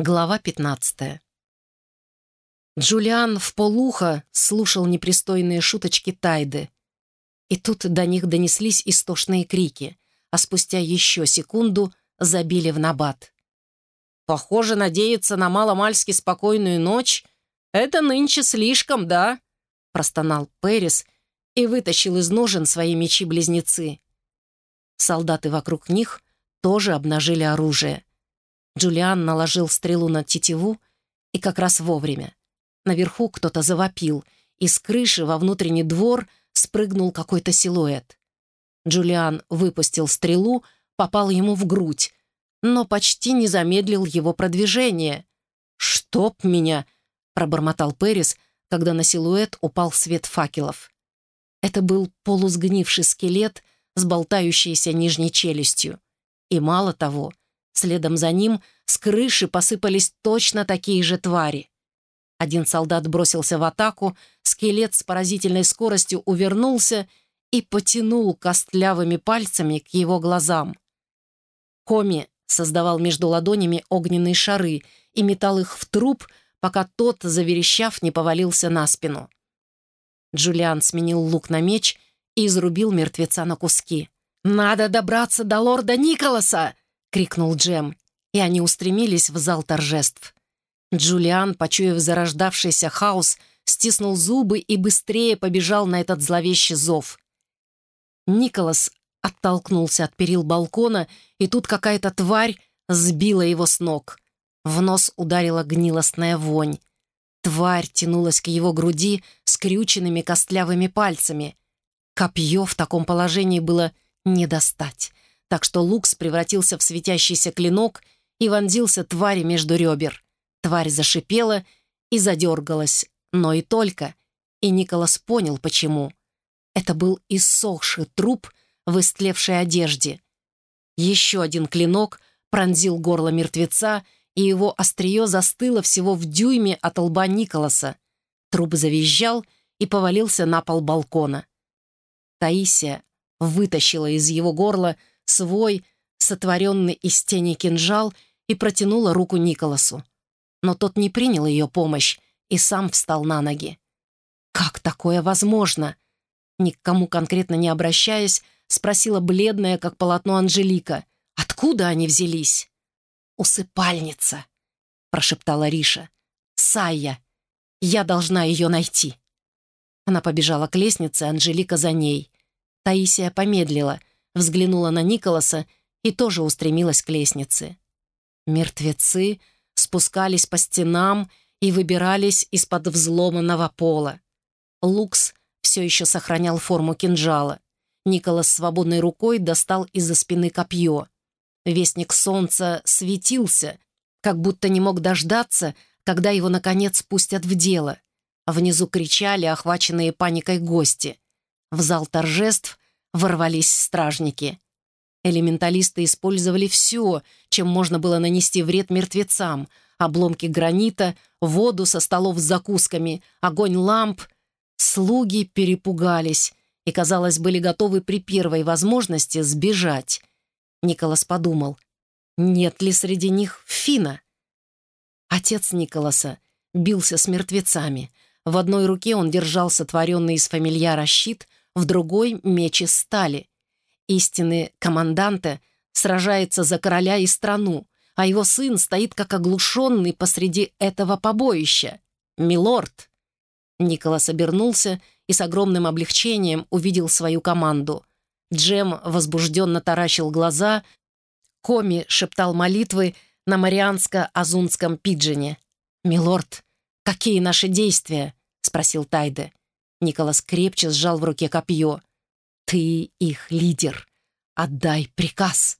Глава 15 Джулиан в полухо слушал непристойные шуточки Тайды. И тут до них донеслись истошные крики, а спустя еще секунду забили в набат. «Похоже, надеяться на маломальски спокойную ночь — это нынче слишком, да?» — простонал Пэрис и вытащил из ножен свои мечи-близнецы. Солдаты вокруг них тоже обнажили оружие. Джулиан наложил стрелу на тетиву, и как раз вовремя. Наверху кто-то завопил, и с крыши во внутренний двор спрыгнул какой-то силуэт. Джулиан выпустил стрелу, попал ему в грудь, но почти не замедлил его продвижение. «Чтоб меня!» — пробормотал Перис, когда на силуэт упал свет факелов. Это был полусгнивший скелет с болтающейся нижней челюстью. И мало того, Следом за ним с крыши посыпались точно такие же твари. Один солдат бросился в атаку, скелет с поразительной скоростью увернулся и потянул костлявыми пальцами к его глазам. Коми создавал между ладонями огненные шары и метал их в труп, пока тот, заверещав, не повалился на спину. Джулиан сменил лук на меч и изрубил мертвеца на куски. «Надо добраться до лорда Николаса!» — крикнул Джем, и они устремились в зал торжеств. Джулиан, почуяв зарождавшийся хаос, стиснул зубы и быстрее побежал на этот зловещий зов. Николас оттолкнулся от перил балкона, и тут какая-то тварь сбила его с ног. В нос ударила гнилостная вонь. Тварь тянулась к его груди скрюченными костлявыми пальцами. Копье в таком положении было не достать так что Лукс превратился в светящийся клинок и вонзился твари между ребер. Тварь зашипела и задергалась, но и только. И Николас понял, почему. Это был иссохший труп в истлевшей одежде. Еще один клинок пронзил горло мертвеца, и его острие застыло всего в дюйме от лба Николаса. Труп завизжал и повалился на пол балкона. Таисия вытащила из его горла свой, сотворенный из тени кинжал, и протянула руку Николасу. Но тот не принял ее помощь и сам встал на ноги. «Как такое возможно?» Ни к кому конкретно не обращаясь, спросила бледная, как полотно Анжелика. «Откуда они взялись?» «Усыпальница», — прошептала Риша. «Сайя. Я должна ее найти». Она побежала к лестнице, Анжелика за ней. Таисия помедлила, взглянула на Николаса и тоже устремилась к лестнице. Мертвецы спускались по стенам и выбирались из-под взломанного пола. Лукс все еще сохранял форму кинжала. Николас свободной рукой достал из-за спины копье. Вестник солнца светился, как будто не мог дождаться, когда его, наконец, пустят в дело. Внизу кричали охваченные паникой гости. В зал торжеств ворвались стражники. Элементалисты использовали все, чем можно было нанести вред мертвецам. Обломки гранита, воду со столов с закусками, огонь ламп. Слуги перепугались и, казалось, были готовы при первой возможности сбежать. Николас подумал, нет ли среди них Фина? Отец Николаса бился с мертвецами. В одной руке он держал сотворенный из фамильяра щит — в другой — меч из стали. Истинный команданте сражается за короля и страну, а его сын стоит как оглушенный посреди этого побоища. «Милорд!» Николас обернулся и с огромным облегчением увидел свою команду. Джем возбужденно таращил глаза, Коми шептал молитвы на марианско-азунском пиджине. «Милорд, какие наши действия?» — спросил Тайде. Николас крепче сжал в руке копье. «Ты их лидер. Отдай приказ».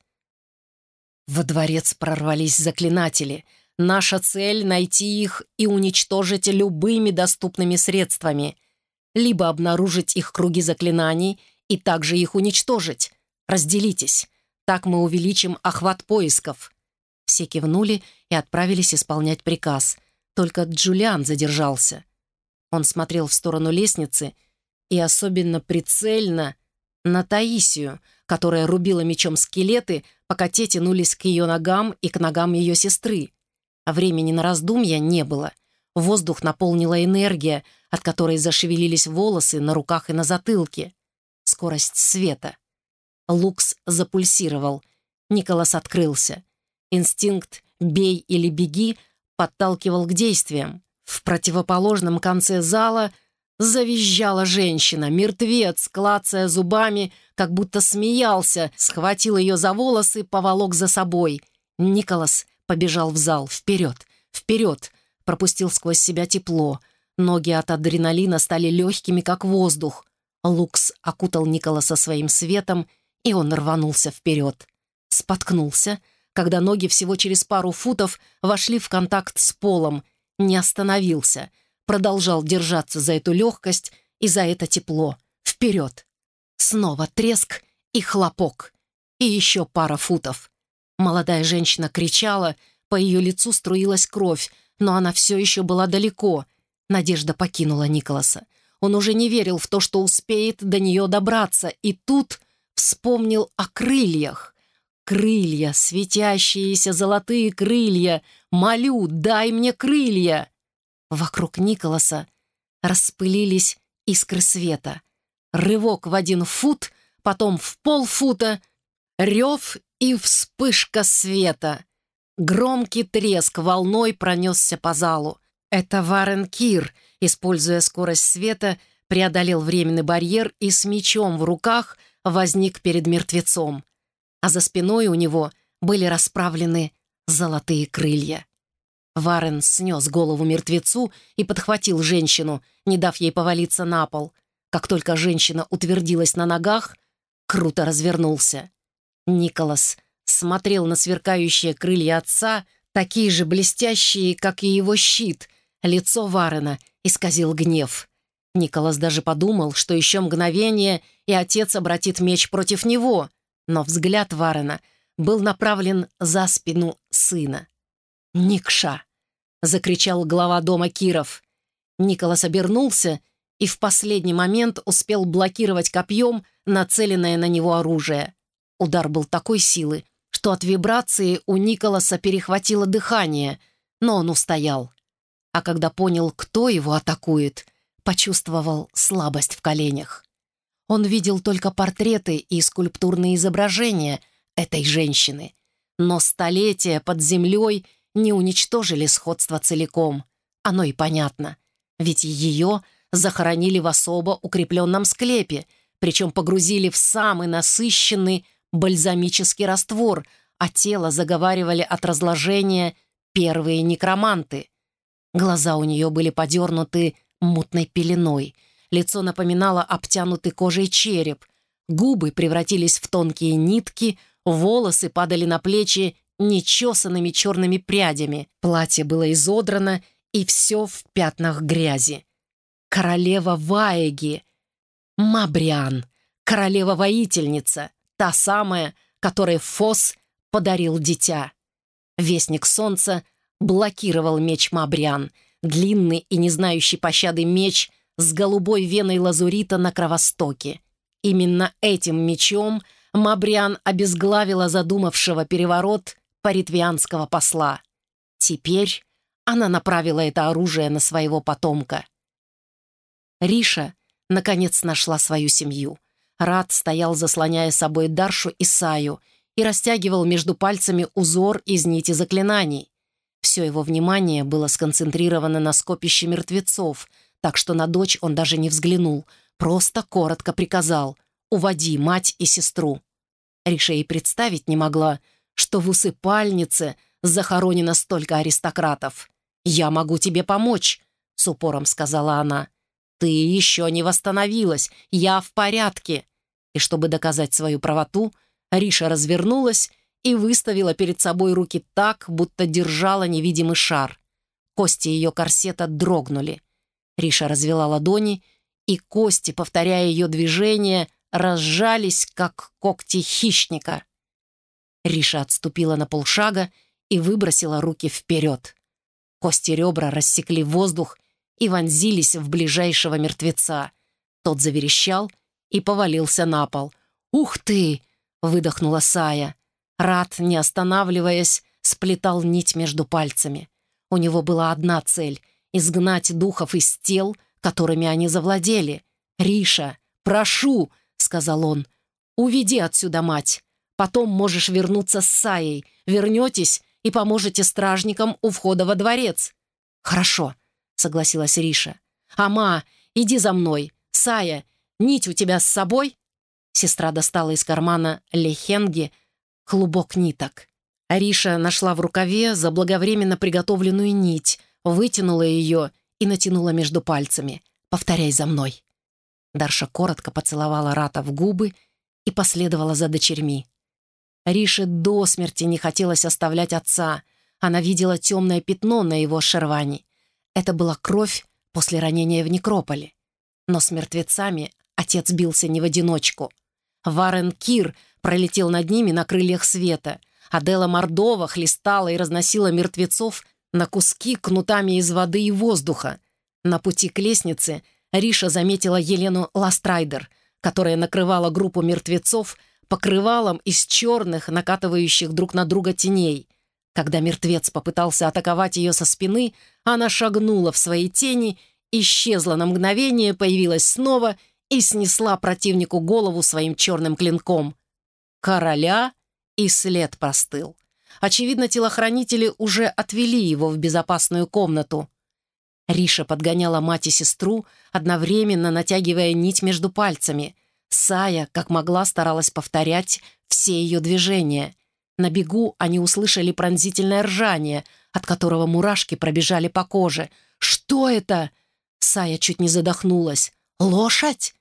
Во дворец прорвались заклинатели. Наша цель — найти их и уничтожить любыми доступными средствами. Либо обнаружить их круги заклинаний и также их уничтожить. Разделитесь. Так мы увеличим охват поисков. Все кивнули и отправились исполнять приказ. Только Джулиан задержался. Он смотрел в сторону лестницы и особенно прицельно на Таисию, которая рубила мечом скелеты, пока те тянулись к ее ногам и к ногам ее сестры. а времени на раздумья не было. Воздух наполнила энергия, от которой зашевелились волосы на руках и на затылке. Скорость света. Лукс запульсировал. Николас открылся. Инстинкт «бей или беги» подталкивал к действиям. В противоположном конце зала завизжала женщина. Мертвец, клацая зубами, как будто смеялся, схватил ее за волосы, поволок за собой. Николас побежал в зал. Вперед, вперед, пропустил сквозь себя тепло. Ноги от адреналина стали легкими, как воздух. Лукс окутал Николаса своим светом, и он рванулся вперед. Споткнулся, когда ноги всего через пару футов вошли в контакт с полом. Не остановился, продолжал держаться за эту легкость и за это тепло. Вперед! Снова треск и хлопок. И еще пара футов. Молодая женщина кричала, по ее лицу струилась кровь, но она все еще была далеко. Надежда покинула Николаса. Он уже не верил в то, что успеет до нее добраться, и тут вспомнил о крыльях. Крылья, светящиеся золотые крылья. Молю, дай мне крылья. Вокруг Николаса распылились искры света. Рывок в один фут, потом в полфута, рев и вспышка света. Громкий треск волной пронесся по залу. Это Варен Кир, используя скорость света, преодолел временный барьер и с мечом в руках возник перед мертвецом. А за спиной у него были расправлены золотые крылья. Варен снес голову мертвецу и подхватил женщину, не дав ей повалиться на пол. Как только женщина утвердилась на ногах, круто развернулся. Николас смотрел на сверкающие крылья отца, такие же блестящие, как и его щит. Лицо Варена исказил гнев. Николас даже подумал, что еще мгновение, и отец обратит меч против него, но взгляд Варена был направлен за спину сына. «Никша!» — закричал глава дома Киров. Николас обернулся и в последний момент успел блокировать копьем нацеленное на него оружие. Удар был такой силы, что от вибрации у Николаса перехватило дыхание, но он устоял. А когда понял, кто его атакует, почувствовал слабость в коленях. Он видел только портреты и скульптурные изображения этой женщины, но столетия под землей не уничтожили сходство целиком. Оно и понятно, ведь ее захоронили в особо укрепленном склепе, причем погрузили в самый насыщенный бальзамический раствор, а тело заговаривали от разложения первые некроманты. Глаза у нее были подернуты мутной пеленой, лицо напоминало обтянутый кожей череп, губы превратились в тонкие нитки, волосы падали на плечи нечесанными черными прядями, платье было изодрано, и все в пятнах грязи. Королева Ваеги, Мабриан, королева-воительница, Та самая, которой Фос подарил дитя. Вестник солнца блокировал меч Мабриан, длинный и не знающий пощады меч с голубой веной лазурита на кровостоке. Именно этим мечом Мабриан обезглавила задумавшего переворот паритвианского посла. Теперь она направила это оружие на своего потомка. Риша, наконец, нашла свою семью — Рад стоял, заслоняя собой Даршу и Саю, и растягивал между пальцами узор из нити заклинаний. Все его внимание было сконцентрировано на скопище мертвецов, так что на дочь он даже не взглянул, просто коротко приказал «Уводи мать и сестру». Риша и представить не могла, что в усыпальнице захоронено столько аристократов. «Я могу тебе помочь», — с упором сказала она. «Ты еще не восстановилась, я в порядке». И чтобы доказать свою правоту, Риша развернулась и выставила перед собой руки так, будто держала невидимый шар. Кости ее корсета дрогнули. Риша развела ладони, и кости, повторяя ее движение, разжались, как когти хищника. Риша отступила на полшага и выбросила руки вперед. Кости ребра рассекли воздух и вонзились в ближайшего мертвеца. Тот заверещал и повалился на пол. «Ух ты!» — выдохнула Сая. Рад, не останавливаясь, сплетал нить между пальцами. У него была одна цель — изгнать духов из тел, которыми они завладели. «Риша, прошу!» — сказал он. «Уведи отсюда мать. Потом можешь вернуться с Саей. Вернетесь и поможете стражникам у входа во дворец». «Хорошо», — согласилась Риша. «Ама, иди за мной. Сая, нить у тебя с собой?» Сестра достала из кармана лехенги клубок ниток. Ариша нашла в рукаве заблаговременно приготовленную нить, вытянула ее и натянула между пальцами. «Повторяй за мной». Дарша коротко поцеловала Рата в губы и последовала за дочерьми. Рише до смерти не хотелось оставлять отца. Она видела темное пятно на его шерване. Это была кровь после ранения в некрополе. Но с мертвецами отец бился не в одиночку. Варен Кир пролетел над ними на крыльях света. Адела Мордова хлестала и разносила мертвецов на куски кнутами из воды и воздуха. На пути к лестнице Риша заметила Елену Ластрайдер, которая накрывала группу мертвецов покрывалом из черных, накатывающих друг на друга теней. Когда мертвец попытался атаковать ее со спины, она шагнула в свои тени, исчезла на мгновение, появилась снова и снесла противнику голову своим черным клинком. Короля и след простыл. Очевидно, телохранители уже отвели его в безопасную комнату. Риша подгоняла мать и сестру, одновременно натягивая нить между пальцами. Сая, как могла, старалась повторять все ее движения. На бегу они услышали пронзительное ржание, от которого мурашки пробежали по коже. «Что это?» Сая чуть не задохнулась. «Лошадь?»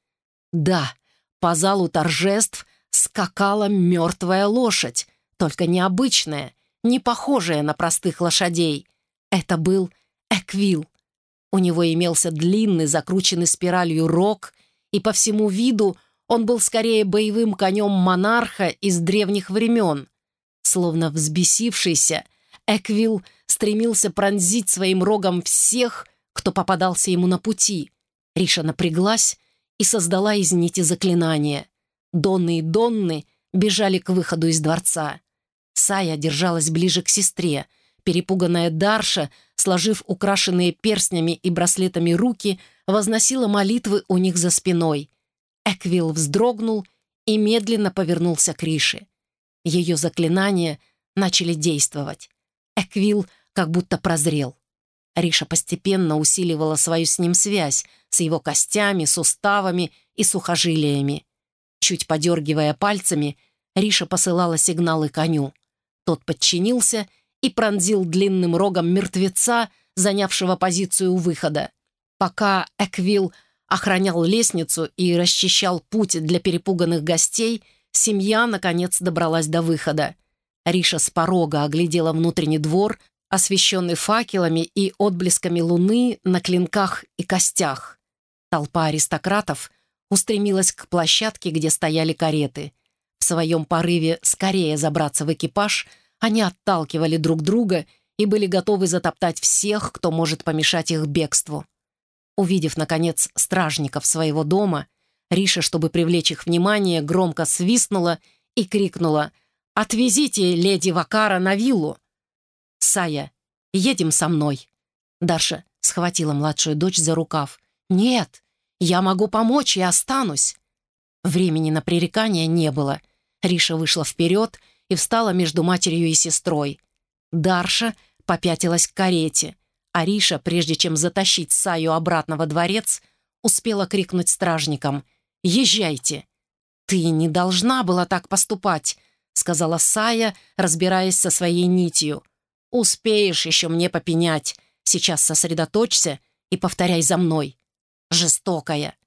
«Да, по залу торжеств скакала мертвая лошадь, только необычная, не похожая на простых лошадей. Это был Эквил. У него имелся длинный, закрученный спиралью рог, и по всему виду он был скорее боевым конем монарха из древних времен. Словно взбесившийся, Эквил стремился пронзить своим рогом всех, кто попадался ему на пути. Риша напряглась и создала из нити заклинание. Донны и Донны бежали к выходу из дворца. Сая держалась ближе к сестре. Перепуганная Дарша, сложив украшенные перстнями и браслетами руки, возносила молитвы у них за спиной. Эквил вздрогнул и медленно повернулся к Рише. Ее заклинания начали действовать. Эквил как будто прозрел. Риша постепенно усиливала свою с ним связь, с его костями, суставами и сухожилиями. Чуть подергивая пальцами, Риша посылала сигналы коню. Тот подчинился и пронзил длинным рогом мертвеца, занявшего позицию у выхода. Пока Эквил охранял лестницу и расчищал путь для перепуганных гостей, семья, наконец, добралась до выхода. Риша с порога оглядела внутренний двор, освещенный факелами и отблесками луны на клинках и костях. Толпа аристократов устремилась к площадке, где стояли кареты. В своем порыве скорее забраться в экипаж, они отталкивали друг друга и были готовы затоптать всех, кто может помешать их бегству. Увидев, наконец, стражников своего дома, Риша, чтобы привлечь их внимание, громко свистнула и крикнула «Отвезите леди Вакара на виллу!» «Сая, едем со мной!» Дарша схватила младшую дочь за рукав. «Нет, я могу помочь и останусь». Времени на пререкания не было. Риша вышла вперед и встала между матерью и сестрой. Дарша попятилась к карете, а Риша, прежде чем затащить Саю обратно во дворец, успела крикнуть стражникам «Езжайте!» «Ты не должна была так поступать», — сказала Сая, разбираясь со своей нитью. «Успеешь еще мне попенять. Сейчас сосредоточься и повторяй за мной жестокая,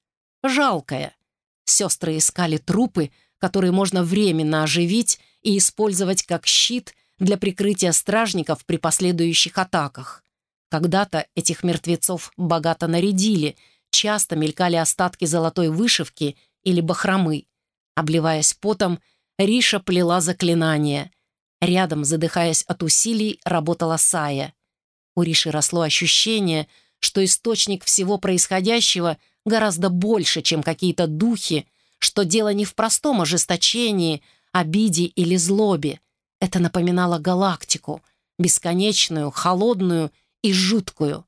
жалкая. Сестры искали трупы, которые можно временно оживить и использовать как щит для прикрытия стражников при последующих атаках. Когда-то этих мертвецов богато нарядили, часто мелькали остатки золотой вышивки или бахромы. Обливаясь потом, Риша плела заклинание. Рядом, задыхаясь от усилий, работала Сая. У Риши росло ощущение, что источник всего происходящего гораздо больше, чем какие-то духи, что дело не в простом ожесточении, обиде или злобе. Это напоминало галактику, бесконечную, холодную и жуткую.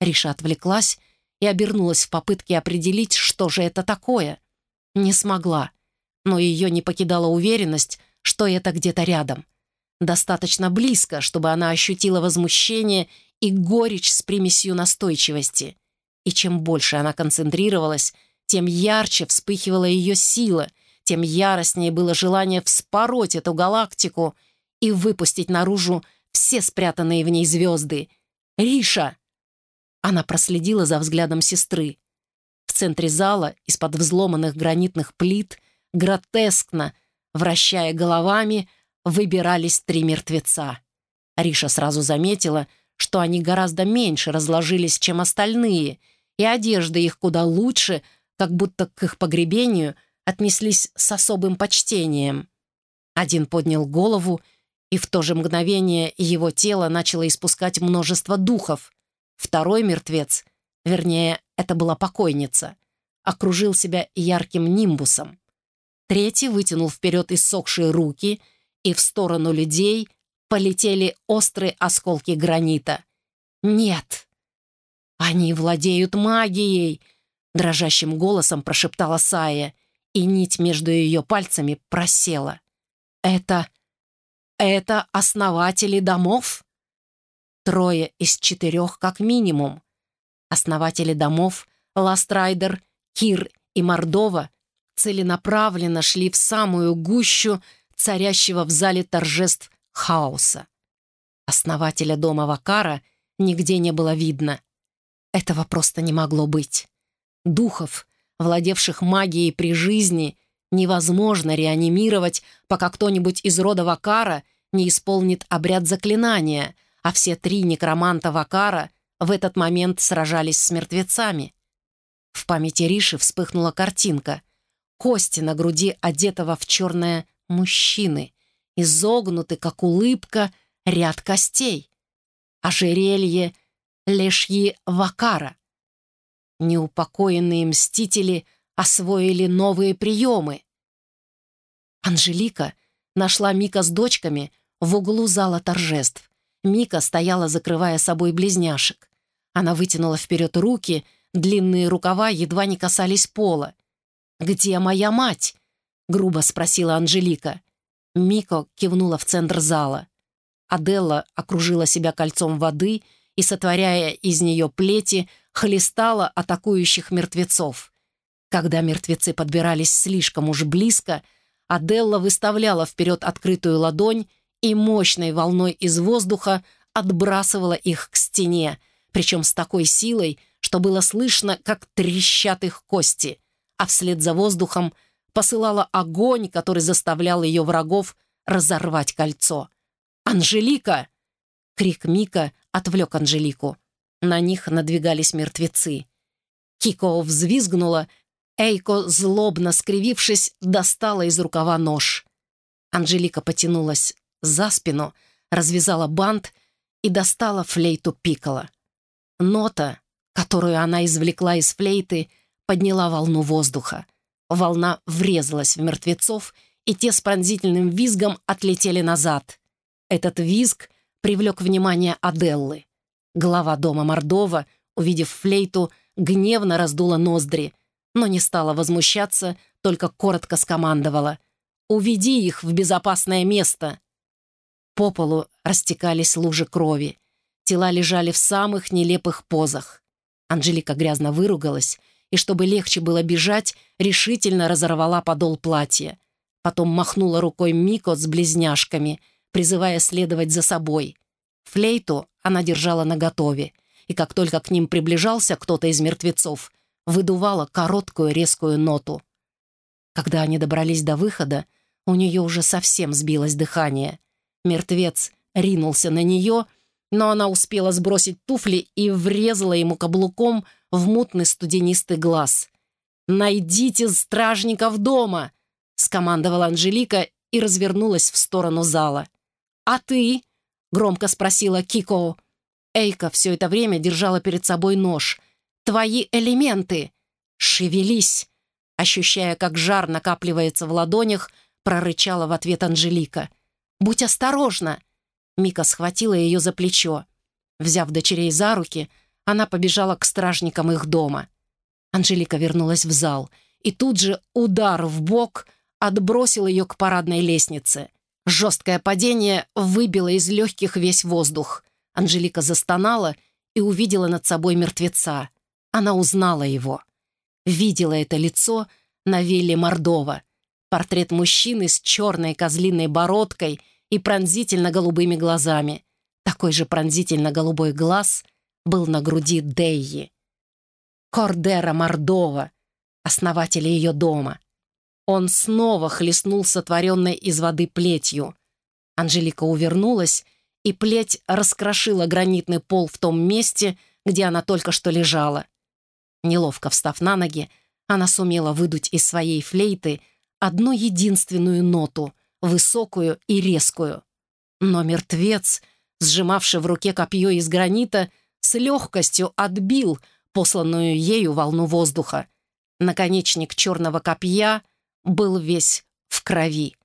Риша отвлеклась и обернулась в попытке определить, что же это такое. Не смогла, но ее не покидала уверенность, что это где-то рядом. Достаточно близко, чтобы она ощутила возмущение и горечь с примесью настойчивости. И чем больше она концентрировалась, тем ярче вспыхивала ее сила, тем яростнее было желание вспороть эту галактику и выпустить наружу все спрятанные в ней звезды. «Риша!» Она проследила за взглядом сестры. В центре зала, из-под взломанных гранитных плит, гротескно, вращая головами, выбирались три мертвеца. Риша сразу заметила, что они гораздо меньше разложились, чем остальные, и одежда их куда лучше, как будто к их погребению отнеслись с особым почтением. Один поднял голову, и в то же мгновение его тело начало испускать множество духов. Второй мертвец, вернее, это была покойница, окружил себя ярким нимбусом. Третий вытянул вперед иссохшие руки, и в сторону людей полетели острые осколки гранита. «Нет! Они владеют магией!» Дрожащим голосом прошептала Сая, и нить между ее пальцами просела. «Это... это основатели домов?» Трое из четырех как минимум. Основатели домов Ластрайдер, Кир и Мордова целенаправленно шли в самую гущу царящего в зале торжеств хаоса. Основателя дома Вакара нигде не было видно. Этого просто не могло быть. Духов, владевших магией при жизни, невозможно реанимировать, пока кто-нибудь из рода Вакара не исполнит обряд заклинания, а все три некроманта Вакара в этот момент сражались с мертвецами. В памяти Риши вспыхнула картинка. Кости на груди одетого в черное мужчины, изогнуты, как улыбка, ряд костей. Ожерелье Лешьи Вакара. Неупокоенные мстители освоили новые приемы. Анжелика нашла Мика с дочками в углу зала торжеств. Мика стояла, закрывая собой близняшек. Она вытянула вперед руки, длинные рукава едва не касались пола. «Где моя мать?» — грубо спросила Анжелика. Мико кивнула в центр зала. Аделла окружила себя кольцом воды и, сотворяя из нее плети, хлестала атакующих мертвецов. Когда мертвецы подбирались слишком уж близко, Аделла выставляла вперед открытую ладонь и мощной волной из воздуха отбрасывала их к стене, причем с такой силой, что было слышно, как трещат их кости, а вслед за воздухом — посылала огонь, который заставлял ее врагов разорвать кольцо. «Анжелика!» Крик Мика отвлек Анжелику. На них надвигались мертвецы. Кико взвизгнула, Эйко, злобно скривившись, достала из рукава нож. Анжелика потянулась за спину, развязала бант и достала флейту Пикола. Нота, которую она извлекла из флейты, подняла волну воздуха. Волна врезалась в мертвецов, и те с пронзительным визгом отлетели назад. Этот визг привлек внимание Аделлы. Глава дома Мордова, увидев флейту, гневно раздула ноздри, но не стала возмущаться, только коротко скомандовала. «Уведи их в безопасное место!» По полу растекались лужи крови. Тела лежали в самых нелепых позах. Анжелика грязно выругалась и, чтобы легче было бежать, решительно разорвала подол платья. Потом махнула рукой Мико с близняшками, призывая следовать за собой. Флейту она держала наготове, и как только к ним приближался кто-то из мертвецов, выдувала короткую резкую ноту. Когда они добрались до выхода, у нее уже совсем сбилось дыхание. Мертвец ринулся на нее, но она успела сбросить туфли и врезала ему каблуком в мутный студенистый глаз. «Найдите стражников дома!» — скомандовала Анжелика и развернулась в сторону зала. «А ты?» — громко спросила Кико. Эйка все это время держала перед собой нож. «Твои элементы!» «Шевелись!» Ощущая, как жар накапливается в ладонях, прорычала в ответ Анжелика. «Будь осторожна!» Мика схватила ее за плечо. Взяв дочерей за руки, она побежала к стражникам их дома. Анжелика вернулась в зал, и тут же удар в бок отбросил ее к парадной лестнице. Жесткое падение выбило из легких весь воздух. Анжелика застонала и увидела над собой мертвеца. Она узнала его. Видела это лицо на вилле Мордова. Портрет мужчины с черной козлиной бородкой и пронзительно-голубыми глазами. Такой же пронзительно-голубой глаз был на груди Дейи. Кордера Мордова, основателя ее дома. Он снова хлестнул сотворенной из воды плетью. Анжелика увернулась, и плеть раскрошила гранитный пол в том месте, где она только что лежала. Неловко встав на ноги, она сумела выдуть из своей флейты одну единственную ноту, высокую и резкую. Но мертвец, сжимавший в руке копье из гранита, с легкостью отбил посланную ею волну воздуха. Наконечник черного копья был весь в крови.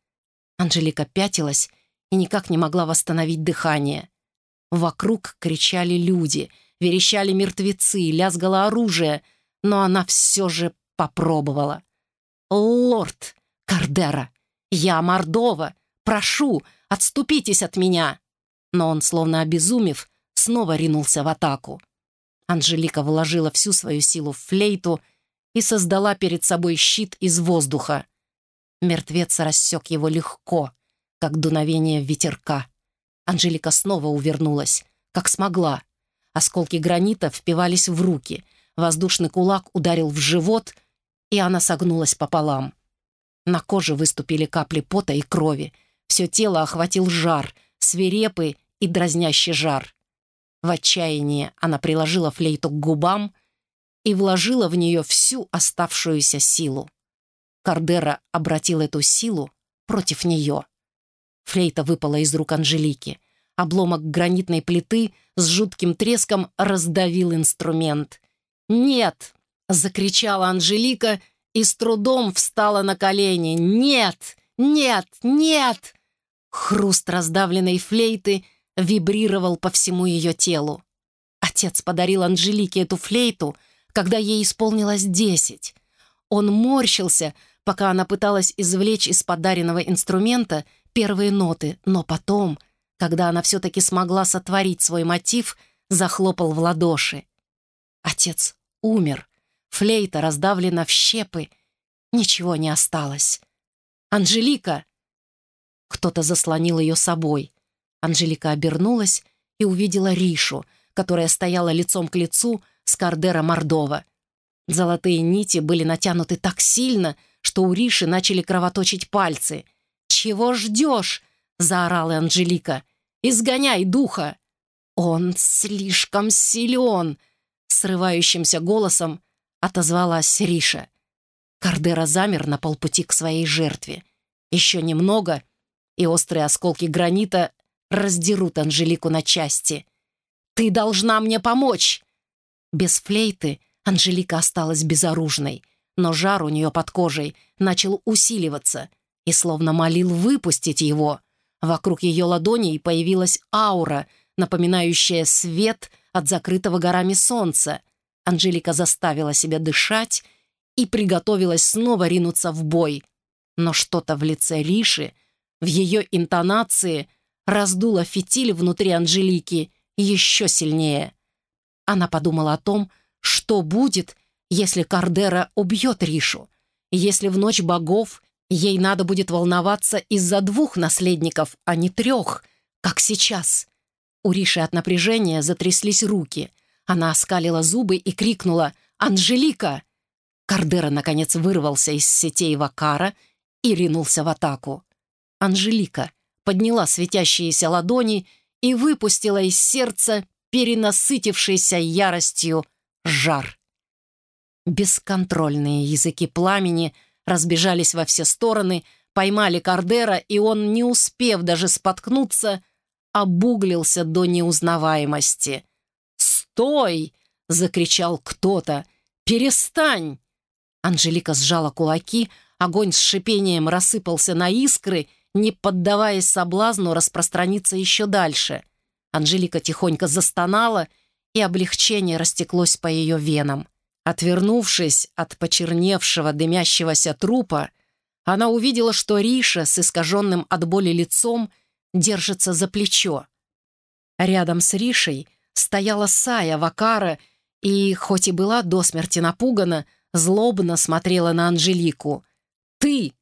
Анжелика пятилась и никак не могла восстановить дыхание. Вокруг кричали люди, верещали мертвецы, лязгало оружие, но она все же попробовала. «Лорд Кардера, я Мордова, прошу, отступитесь от меня!» Но он, словно обезумев, снова ринулся в атаку. Анжелика вложила всю свою силу в флейту и создала перед собой щит из воздуха. Мертвец рассек его легко, как дуновение ветерка. Анжелика снова увернулась, как смогла. Осколки гранита впивались в руки, воздушный кулак ударил в живот, и она согнулась пополам. На коже выступили капли пота и крови. Все тело охватил жар, свирепый и дразнящий жар. В отчаянии она приложила флейту к губам и вложила в нее всю оставшуюся силу. Кардера обратил эту силу против нее. Флейта выпала из рук Анжелики. Обломок гранитной плиты с жутким треском раздавил инструмент. «Нет!» — закричала Анжелика и с трудом встала на колени. «Нет! Нет! Нет!» Хруст раздавленной флейты вибрировал по всему ее телу. Отец подарил Анжелике эту флейту, когда ей исполнилось десять. Он морщился, пока она пыталась извлечь из подаренного инструмента первые ноты, но потом, когда она все-таки смогла сотворить свой мотив, захлопал в ладоши. Отец умер, флейта раздавлена в щепы, ничего не осталось. «Анжелика!» Кто-то заслонил ее собой. Анжелика обернулась и увидела Ришу, которая стояла лицом к лицу с Кардера Мордова. Золотые нити были натянуты так сильно, что у Риши начали кровоточить пальцы. «Чего ждешь?» — заорала Анжелика. «Изгоняй духа!» «Он слишком силен!» — срывающимся голосом отозвалась Риша. Кардера замер на полпути к своей жертве. Еще немного, и острые осколки гранита раздерут Анжелику на части. «Ты должна мне помочь!» Без флейты Анжелика осталась безоружной, но жар у нее под кожей начал усиливаться и словно молил выпустить его. Вокруг ее ладоней появилась аура, напоминающая свет от закрытого горами солнца — Анжелика заставила себя дышать и приготовилась снова ринуться в бой. Но что-то в лице Риши, в ее интонации, раздуло фитиль внутри Анжелики еще сильнее. Она подумала о том, что будет, если Кардера убьет Ришу, если в ночь богов ей надо будет волноваться из-за двух наследников, а не трех, как сейчас. У Риши от напряжения затряслись руки — она оскалила зубы и крикнула «Анжелика!». Кардера, наконец, вырвался из сетей Вакара и ринулся в атаку. Анжелика подняла светящиеся ладони и выпустила из сердца перенасытившийся яростью жар. Бесконтрольные языки пламени разбежались во все стороны, поймали Кардера, и он, не успев даже споткнуться, обуглился до неузнаваемости. «Стой!» — закричал кто-то. «Перестань!» Анжелика сжала кулаки, огонь с шипением рассыпался на искры, не поддаваясь соблазну распространиться еще дальше. Анжелика тихонько застонала, и облегчение растеклось по ее венам. Отвернувшись от почерневшего дымящегося трупа, она увидела, что Риша с искаженным от боли лицом держится за плечо. Рядом с Ришей стояла Сая Вакара и, хоть и была до смерти напугана, злобно смотрела на Анжелику. «Ты!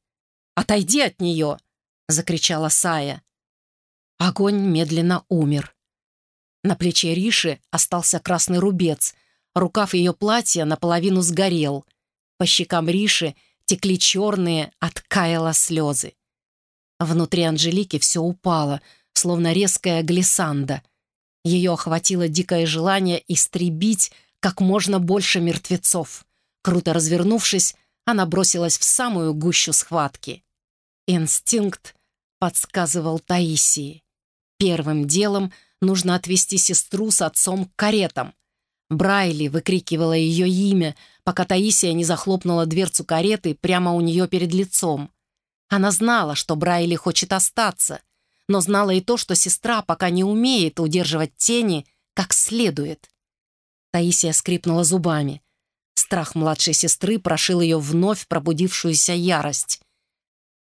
Отойди от нее!» — закричала Сая. Огонь медленно умер. На плече Риши остался красный рубец, рукав ее платья наполовину сгорел. По щекам Риши текли черные от каяла слезы. Внутри Анжелики все упало, словно резкая глиссанда. Ее охватило дикое желание истребить как можно больше мертвецов. Круто развернувшись, она бросилась в самую гущу схватки. Инстинкт подсказывал Таисии. Первым делом нужно отвезти сестру с отцом к каретам. Брайли выкрикивала ее имя, пока Таисия не захлопнула дверцу кареты прямо у нее перед лицом. Она знала, что Брайли хочет остаться, но знала и то, что сестра пока не умеет удерживать тени как следует. Таисия скрипнула зубами. Страх младшей сестры прошил ее вновь пробудившуюся ярость.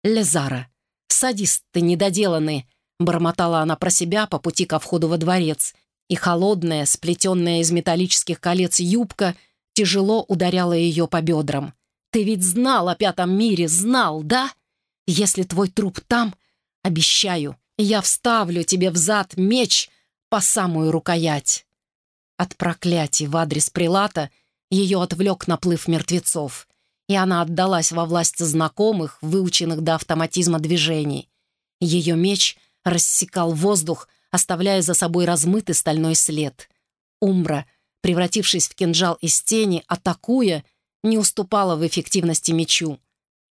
«Лезара, садист ты недоделанный!» бормотала она про себя по пути ко входу во дворец, и холодная, сплетенная из металлических колец юбка тяжело ударяла ее по бедрам. «Ты ведь знал о пятом мире, знал, да? Если твой труп там, обещаю, я вставлю тебе в зад меч по самую рукоять». От проклятий в адрес Прилата ее отвлек наплыв мертвецов, и она отдалась во власть знакомых, выученных до автоматизма движений. Ее меч рассекал воздух, оставляя за собой размытый стальной след. Умбра, превратившись в кинжал из тени, атакуя, не уступала в эффективности мечу.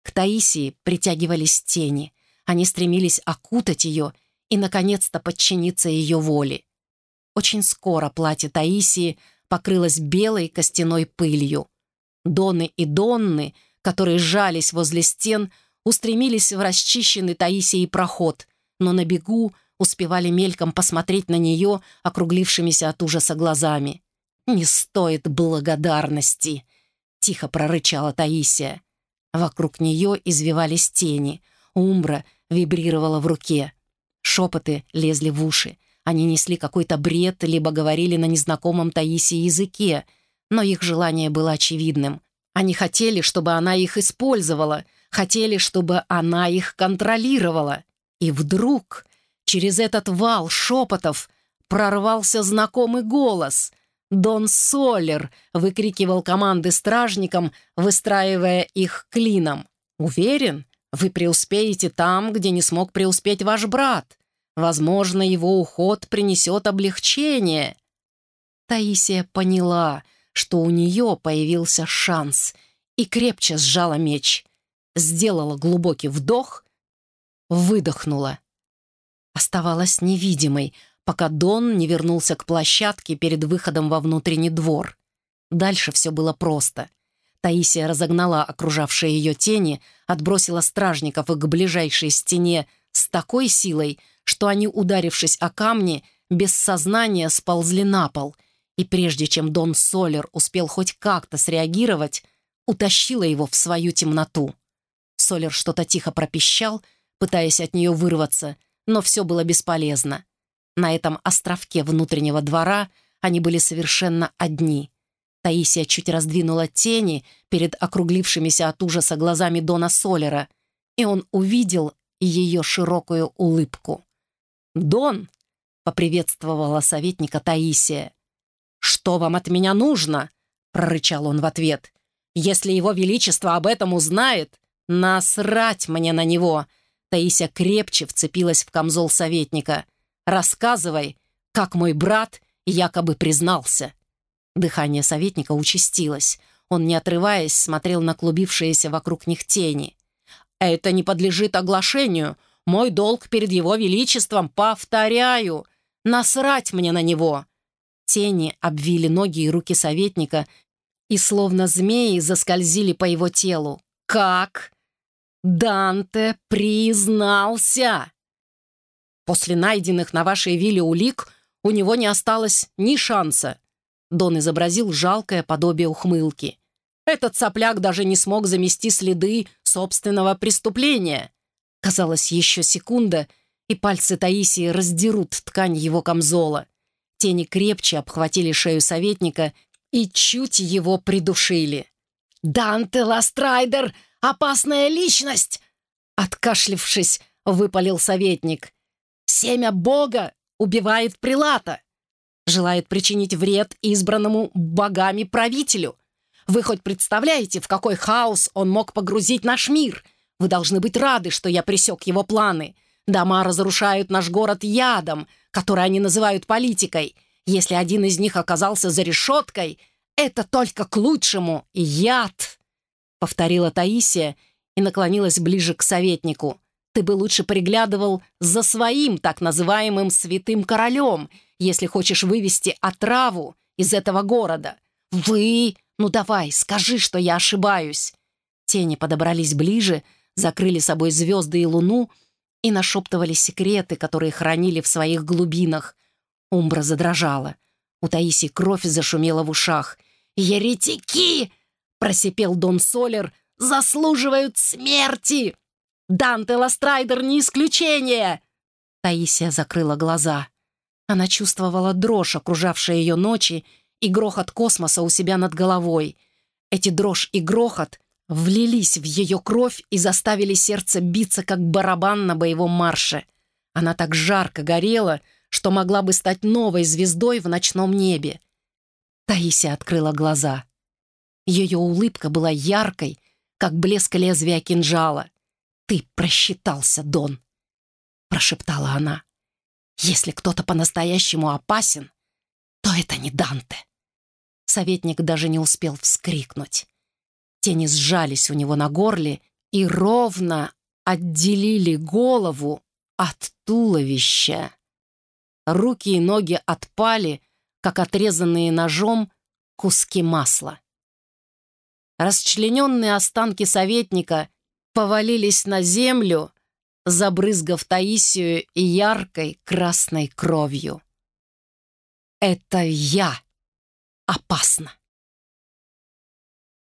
К Таисии притягивались тени. Они стремились окутать ее и, наконец-то, подчиниться ее воле. Очень скоро платье Таисии покрылось белой костяной пылью. Доны и Донны, которые сжались возле стен, устремились в расчищенный Таисией проход, но на бегу успевали мельком посмотреть на нее округлившимися от ужаса глазами. «Не стоит благодарности!» — тихо прорычала Таисия. Вокруг нее извивались тени. Умбра вибрировала в руке. Шепоты лезли в уши. Они несли какой-то бред, либо говорили на незнакомом Таисии языке, но их желание было очевидным. Они хотели, чтобы она их использовала, хотели, чтобы она их контролировала. И вдруг через этот вал шепотов прорвался знакомый голос. «Дон Солер!» — выкрикивал команды стражникам, выстраивая их клином. «Уверен, вы преуспеете там, где не смог преуспеть ваш брат. Возможно, его уход принесет облегчение». Таисия поняла, что у нее появился шанс, и крепче сжала меч. Сделала глубокий вдох выдохнула. Оставалась невидимой, пока Дон не вернулся к площадке перед выходом во внутренний двор. Дальше все было просто. Таисия разогнала окружавшие ее тени, отбросила стражников к ближайшей стене с такой силой, что они, ударившись о камни, без сознания сползли на пол, и прежде чем Дон Солер успел хоть как-то среагировать, утащила его в свою темноту. Солер что-то тихо пропищал — пытаясь от нее вырваться, но все было бесполезно. На этом островке внутреннего двора они были совершенно одни. Таисия чуть раздвинула тени перед округлившимися от ужаса глазами Дона Солера, и он увидел ее широкую улыбку. «Дон!» — поприветствовала советника Таисия. «Что вам от меня нужно?» — прорычал он в ответ. «Если его величество об этом узнает, насрать мне на него!» Таися крепче вцепилась в камзол советника. «Рассказывай, как мой брат якобы признался». Дыхание советника участилось. Он, не отрываясь, смотрел на клубившиеся вокруг них тени. «Это не подлежит оглашению. Мой долг перед его величеством, повторяю. Насрать мне на него!» Тени обвили ноги и руки советника и, словно змеи, заскользили по его телу. «Как?» Данте признался. После найденных на вашей вилле улик у него не осталось ни шанса. Дон изобразил жалкое подобие ухмылки. Этот сопляк даже не смог замести следы собственного преступления. Казалось, еще секунда, и пальцы Таисии раздерут ткань его камзола. Тени крепче обхватили шею советника и чуть его придушили. «Данте Ластрайдер — опасная личность!» Откашлившись, выпалил советник. «Семя Бога убивает прелата, желает причинить вред избранному богами правителю. Вы хоть представляете, в какой хаос он мог погрузить наш мир? Вы должны быть рады, что я пресек его планы. Дома разрушают наш город ядом, который они называют политикой. Если один из них оказался за решеткой, это только к лучшему. Яд!» — повторила Таисия и наклонилась ближе к советнику. «Ты бы лучше приглядывал за своим так называемым святым королем, если хочешь вывести отраву из этого города. Вы... Ну давай, скажи, что я ошибаюсь!» Тени подобрались ближе, закрыли собой звезды и луну и нашептывали секреты, которые хранили в своих глубинах. Умбра задрожала. У Таисии кровь зашумела в ушах. «Еретики!» — просипел Дон Солер — заслуживают смерти! Данте Ластрайдер не исключение!» Таисия закрыла глаза. Она чувствовала дрожь, окружавшая ее ночи, и грохот космоса у себя над головой. Эти дрожь и грохот влились в ее кровь и заставили сердце биться, как барабан на боевом марше. Она так жарко горела, что могла бы стать новой звездой в ночном небе. Таисия открыла глаза. Ее улыбка была яркой, как блеск лезвия кинжала. «Ты просчитался, Дон!» — прошептала она. «Если кто-то по-настоящему опасен, то это не Данте!» Советник даже не успел вскрикнуть. Тени сжались у него на горле и ровно отделили голову от туловища. Руки и ноги отпали, как отрезанные ножом куски масла. Расчлененные останки советника повалились на землю, забрызгав Таисию яркой красной кровью. «Это я опасно!»